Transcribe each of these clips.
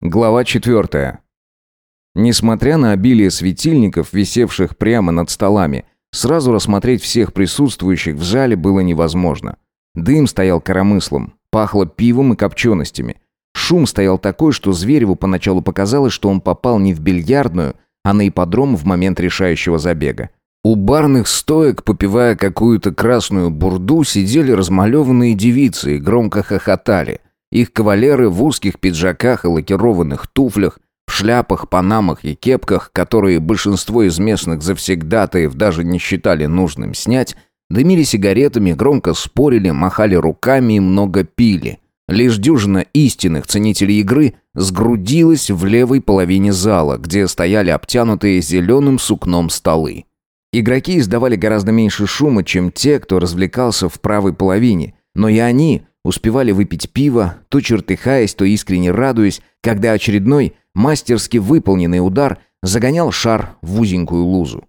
Глава 4. Несмотря на обилие светильников, висевших прямо над столами, сразу рассмотреть всех присутствующих в зале было невозможно. Дым стоял коромыслом, пахло пивом и копченостями. Шум стоял такой, что Звереву поначалу показалось, что он попал не в бильярдную, а на ипподром в момент решающего забега. У барных стоек, попивая какую-то красную бурду, сидели размалеванные девицы и громко хохотали – их кавалеры в узких пиджаках и лакированных туфлях, в шляпах, панамах и кепках, которые большинство из местных завсегдатаев даже не считали нужным снять, дымили сигаретами, громко спорили, махали руками и много пили. Лишь дюжина истинных ценителей игры сгрудилась в левой половине зала, где стояли обтянутые зеленым сукном столы. Игроки издавали гораздо меньше шума, чем те, кто развлекался в правой половине, но и они Успевали выпить пиво, то чертыхаясь, то искренне радуясь, когда очередной, мастерски выполненный удар загонял шар в узенькую лузу.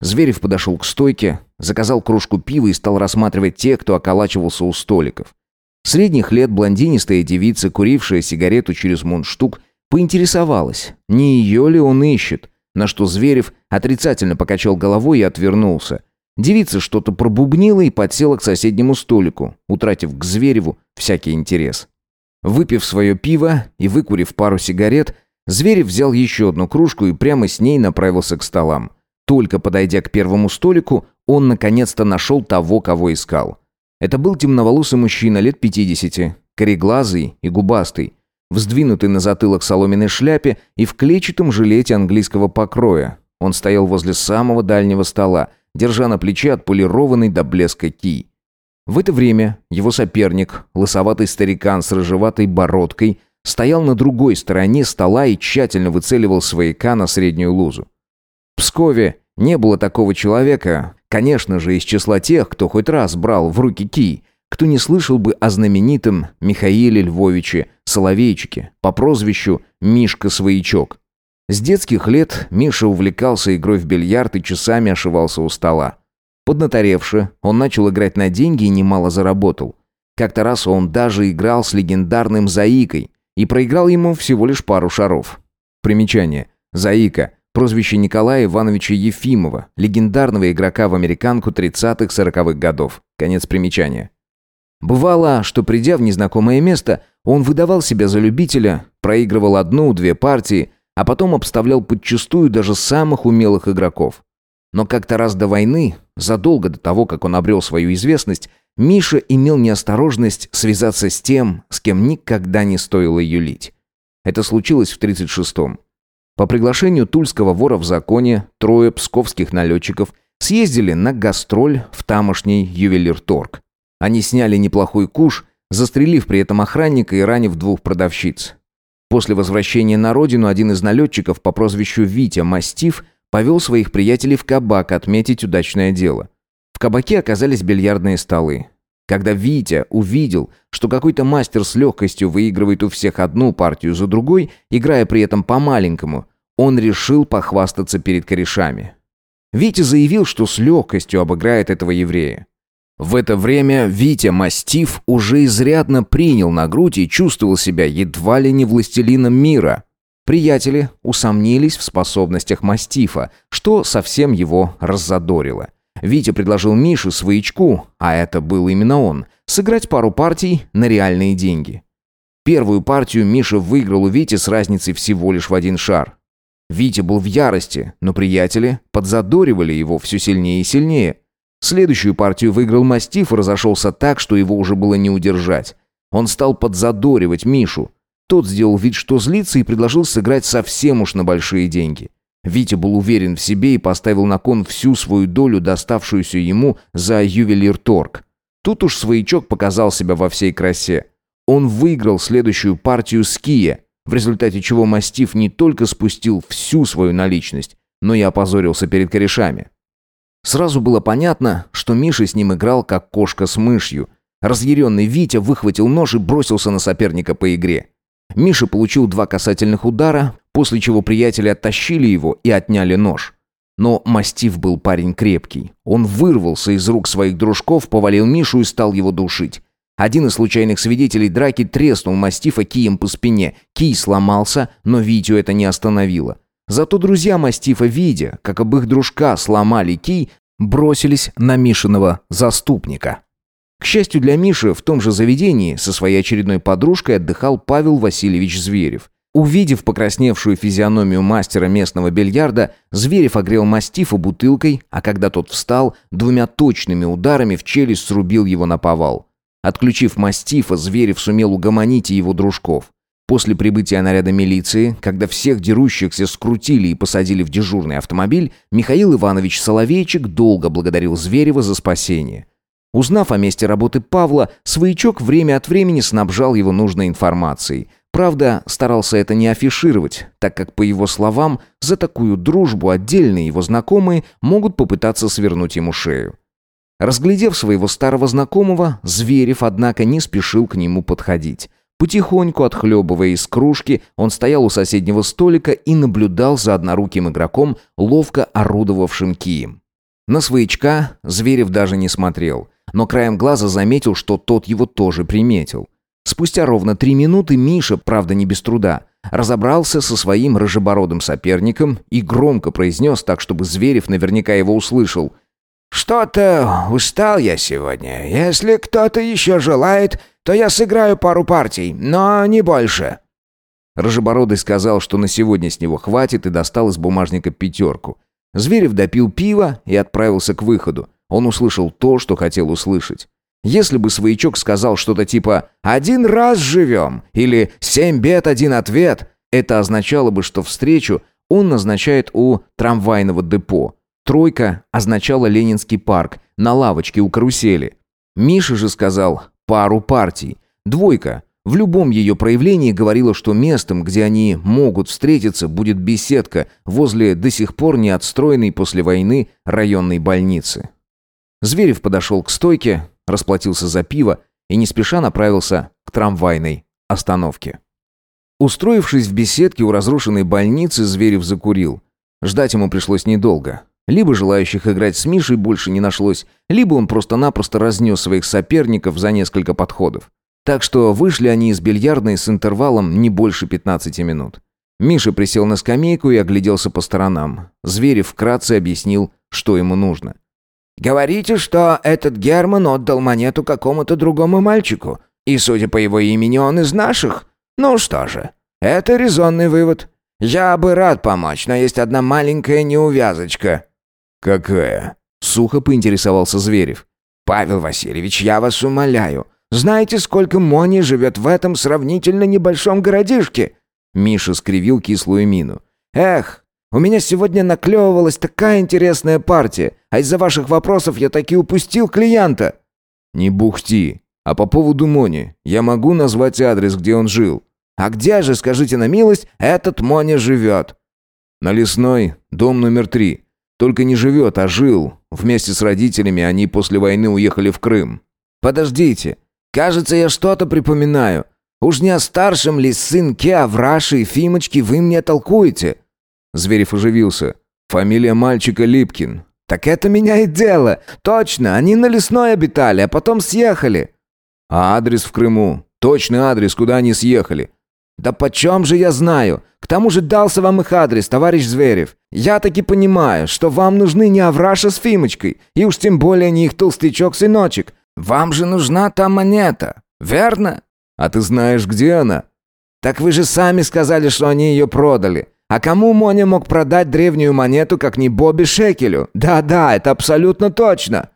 Зверев подошел к стойке, заказал кружку пива и стал рассматривать тех, кто околачивался у столиков. Средних лет блондинистая девица, курившая сигарету через мундштук, поинтересовалась, не ее ли он ищет, на что Зверев отрицательно покачал головой и отвернулся – Девица что-то пробубнила и подсела к соседнему столику, утратив к Звереву всякий интерес. Выпив свое пиво и выкурив пару сигарет, Зверев взял еще одну кружку и прямо с ней направился к столам. Только подойдя к первому столику, он наконец-то нашел того, кого искал. Это был темноволосый мужчина лет 50, кореглазый и губастый, вздвинутый на затылок соломенной шляпе и в клетчатом жилете английского покроя. Он стоял возле самого дальнего стола, держа на плече отполированный до блеска кий. В это время его соперник, лысоватый старикан с рыжеватой бородкой, стоял на другой стороне стола и тщательно выцеливал свояка на среднюю лузу. В Пскове не было такого человека, конечно же, из числа тех, кто хоть раз брал в руки кий, кто не слышал бы о знаменитом Михаиле Львовиче Соловейчике по прозвищу Мишка-своячок. С детских лет Миша увлекался игрой в бильярд и часами ошивался у стола. Поднаторевши, он начал играть на деньги и немало заработал. Как-то раз он даже играл с легендарным Заикой и проиграл ему всего лишь пару шаров. Примечание. Заика – прозвище Николая Ивановича Ефимова, легендарного игрока в американку 30-40-х годов. Конец примечания. Бывало, что придя в незнакомое место, он выдавал себя за любителя, проигрывал одну-две партии – а потом обставлял подчистую даже самых умелых игроков. Но как-то раз до войны, задолго до того, как он обрел свою известность, Миша имел неосторожность связаться с тем, с кем никогда не стоило юлить. Это случилось в 36-м. По приглашению тульского вора в законе трое псковских налетчиков съездили на гастроль в тамошний ювелирторг. Они сняли неплохой куш, застрелив при этом охранника и ранив двух продавщиц. После возвращения на родину один из налетчиков по прозвищу Витя Мастиф повел своих приятелей в кабак отметить удачное дело. В кабаке оказались бильярдные столы. Когда Витя увидел, что какой-то мастер с легкостью выигрывает у всех одну партию за другой, играя при этом по-маленькому, он решил похвастаться перед корешами. Витя заявил, что с легкостью обыграет этого еврея. В это время Витя Мастиф уже изрядно принял на грудь и чувствовал себя едва ли не властелином мира. Приятели усомнились в способностях Мастифа, что совсем его раззадорило. Витя предложил Мише своячку, а это был именно он, сыграть пару партий на реальные деньги. Первую партию Миша выиграл у Вити с разницей всего лишь в один шар. Витя был в ярости, но приятели подзадоривали его все сильнее и сильнее. Следующую партию выиграл Мастиф и разошелся так, что его уже было не удержать. Он стал подзадоривать Мишу. Тот сделал вид, что злится, и предложил сыграть совсем уж на большие деньги. Витя был уверен в себе и поставил на кон всю свою долю, доставшуюся ему за ювелир-торг. Тут уж своячок показал себя во всей красе. Он выиграл следующую партию с Кия, в результате чего Мастиф не только спустил всю свою наличность, но и опозорился перед корешами. Сразу было понятно, что Миша с ним играл как кошка с мышью. Разъяренный Витя выхватил нож и бросился на соперника по игре. Миша получил два касательных удара, после чего приятели оттащили его и отняли нож. Но мастив был парень крепкий. Он вырвался из рук своих дружков, повалил Мишу и стал его душить. Один из случайных свидетелей драки треснул мастифа кием по спине. Кий сломался, но Витю это не остановило. Зато друзья мастифа, видя, как об их дружка сломали кий, бросились на Мишиного заступника. К счастью для Миши, в том же заведении со своей очередной подружкой отдыхал Павел Васильевич Зверев. Увидев покрасневшую физиономию мастера местного бильярда, Зверев огрел мастифа бутылкой, а когда тот встал, двумя точными ударами в челюсть срубил его на повал. Отключив мастифа, Зверев сумел угомонить и его дружков. После прибытия наряда милиции, когда всех дерущихся скрутили и посадили в дежурный автомобиль, Михаил Иванович Соловейчик долго благодарил Зверева за спасение. Узнав о месте работы Павла, своячок время от времени снабжал его нужной информацией. Правда, старался это не афишировать, так как, по его словам, за такую дружбу отдельные его знакомые могут попытаться свернуть ему шею. Разглядев своего старого знакомого, Зверев, однако, не спешил к нему подходить. Потихоньку отхлебывая из кружки, он стоял у соседнего столика и наблюдал за одноруким игроком, ловко орудовавшим кием. На своячка Зверев даже не смотрел, но краем глаза заметил, что тот его тоже приметил. Спустя ровно три минуты Миша, правда не без труда, разобрался со своим рыжебородым соперником и громко произнес так, чтобы Зверев наверняка его услышал – «Что-то устал я сегодня. Если кто-то еще желает, то я сыграю пару партий, но не больше». Рожебородый сказал, что на сегодня с него хватит, и достал из бумажника пятерку. Зверев допил пиво и отправился к выходу. Он услышал то, что хотел услышать. Если бы своячок сказал что-то типа «один раз живем» или «семь бед, один ответ», это означало бы, что встречу он назначает у трамвайного депо. Тройка означала Ленинский парк, на лавочке у карусели. Миша же сказал «пару партий». Двойка в любом ее проявлении говорила, что местом, где они могут встретиться, будет беседка возле до сих пор не отстроенной после войны районной больницы. Зверев подошел к стойке, расплатился за пиво и не спеша направился к трамвайной остановке. Устроившись в беседке у разрушенной больницы, Зверев закурил. Ждать ему пришлось недолго. Либо желающих играть с Мишей больше не нашлось, либо он просто-напросто разнес своих соперников за несколько подходов. Так что вышли они из бильярдной с интервалом не больше 15 минут. Миша присел на скамейку и огляделся по сторонам. Зверев вкратце объяснил, что ему нужно. «Говорите, что этот Герман отдал монету какому-то другому мальчику, и, судя по его имени, он из наших? Ну что же, это резонный вывод. Я бы рад помочь, но есть одна маленькая неувязочка». «Какая?» — сухо поинтересовался Зверев. «Павел Васильевич, я вас умоляю. Знаете, сколько Мони живет в этом сравнительно небольшом городишке?» Миша скривил кислую мину. «Эх, у меня сегодня наклевывалась такая интересная партия, а из-за ваших вопросов я таки упустил клиента». «Не бухти. А по поводу Мони, я могу назвать адрес, где он жил?» «А где же, скажите на милость, этот Мони живет?» «На Лесной, дом номер три. Только не живет, а жил. Вместе с родителями они после войны уехали в Крым. Подождите. Кажется, я что-то припоминаю. Уж не о старшем ли сынке Авраши и Фимочки вы мне толкуете?» Зверев оживился. «Фамилия мальчика Липкин». «Так это меняет дело. Точно, они на лесной обитали, а потом съехали». «А адрес в Крыму? Точный адрес, куда они съехали?» «Да почем же я знаю? К тому же дался вам их адрес, товарищ Зверев. Я таки понимаю, что вам нужны не Авраша с Фимочкой, и уж тем более не их толстячок-сыночек. Вам же нужна та монета, верно?» «А ты знаешь, где она?» «Так вы же сами сказали, что они ее продали. А кому Моня мог продать древнюю монету, как не Бобби Шекелю? Да-да, это абсолютно точно».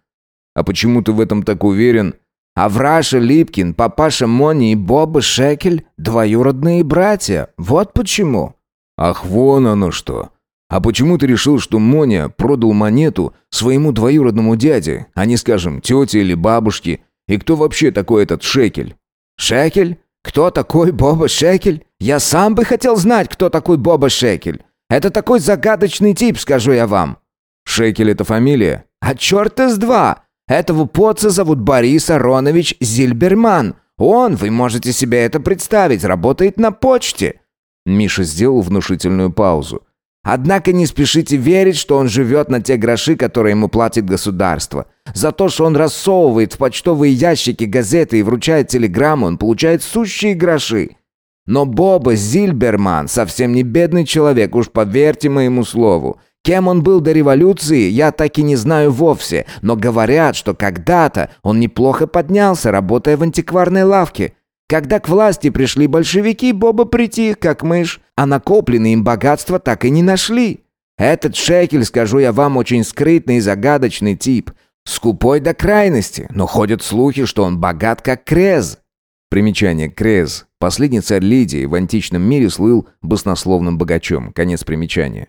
«А почему ты в этом так уверен?» Авраша Липкин, папаша Мони и Боба Шекель – двоюродные братья. Вот почему». «Ах, вон оно что! А почему ты решил, что Моня продал монету своему двоюродному дяде, а не, скажем, тете или бабушке? И кто вообще такой этот Шекель?» «Шекель? Кто такой Боба Шекель? Я сам бы хотел знать, кто такой Боба Шекель. Это такой загадочный тип, скажу я вам». «Шекель – это фамилия?» «А черт из два! Этого поца зовут Борис Аронович Зильберман. Он, вы можете себе это представить, работает на почте». Миша сделал внушительную паузу. Однако не спешите верить, что он живет на те гроши, которые ему платит государство. За то, что он рассовывает в почтовые ящики газеты и вручает телеграммы, он получает сущие гроши. Но Боба Зильберман совсем не бедный человек, уж поверьте моему слову. Кем он был до революции, я так и не знаю вовсе, но говорят, что когда-то он неплохо поднялся, работая в антикварной лавке. Когда к власти пришли большевики, Боба притих, как мышь, а накопленные им богатства так и не нашли. Этот шекель, скажу я вам, очень скрытный и загадочный тип. Скупой до крайности, но ходят слухи, что он богат, как Крез. Примечание Крез. Последний царь Лидии в античном мире слыл баснословным богачом. Конец примечания.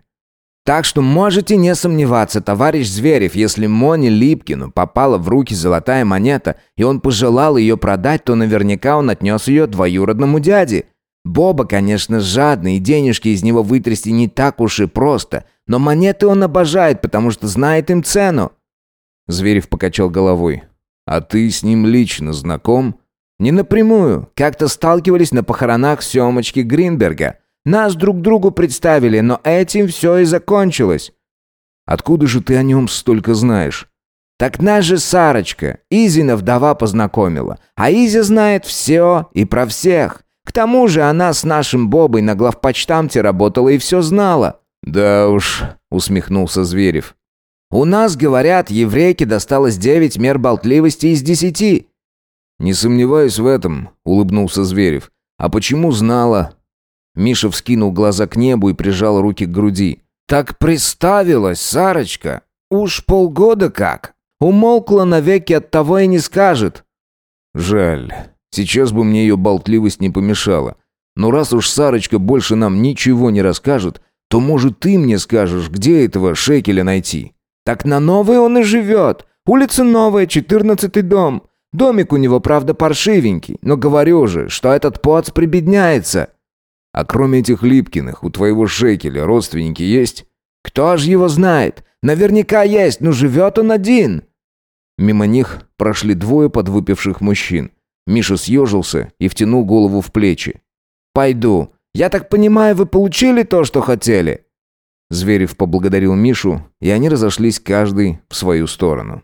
Так что можете не сомневаться, товарищ Зверев, если Моне Липкину попала в руки золотая монета, и он пожелал ее продать, то наверняка он отнес ее двоюродному дяде. Боба, конечно, жадный, и денежки из него вытрясти не так уж и просто, но монеты он обожает, потому что знает им цену. Зверев покачал головой. «А ты с ним лично знаком?» «Не напрямую. Как-то сталкивались на похоронах Семочки Гринберга». Нас друг другу представили, но этим все и закончилось». «Откуда же ты о нем столько знаешь?» «Так нас же Сарочка, Изина вдова познакомила. А Изя знает все и про всех. К тому же она с нашим Бобой на главпочтамте работала и все знала». «Да уж», — усмехнулся Зверев. «У нас, говорят, еврейке досталось девять мер болтливости из десяти». «Не сомневаюсь в этом», — улыбнулся Зверев. «А почему знала? Миша вскинул глаза к небу и прижал руки к груди. «Так приставилась, Сарочка! Уж полгода как! Умолкла навеки, от того и не скажет!» «Жаль. Сейчас бы мне ее болтливость не помешала. Но раз уж Сарочка больше нам ничего не расскажет, то, может, ты мне скажешь, где этого шекеля найти?» «Так на новой он и живет. Улица новая, четырнадцатый дом. Домик у него, правда, паршивенький, но говорю же, что этот поц прибедняется». А кроме этих Липкиных, у твоего Шекеля родственники есть? Кто ж его знает? Наверняка есть, но живет он один. Мимо них прошли двое подвыпивших мужчин. Миша съежился и втянул голову в плечи. «Пойду. Я так понимаю, вы получили то, что хотели?» Зверев поблагодарил Мишу, и они разошлись каждый в свою сторону.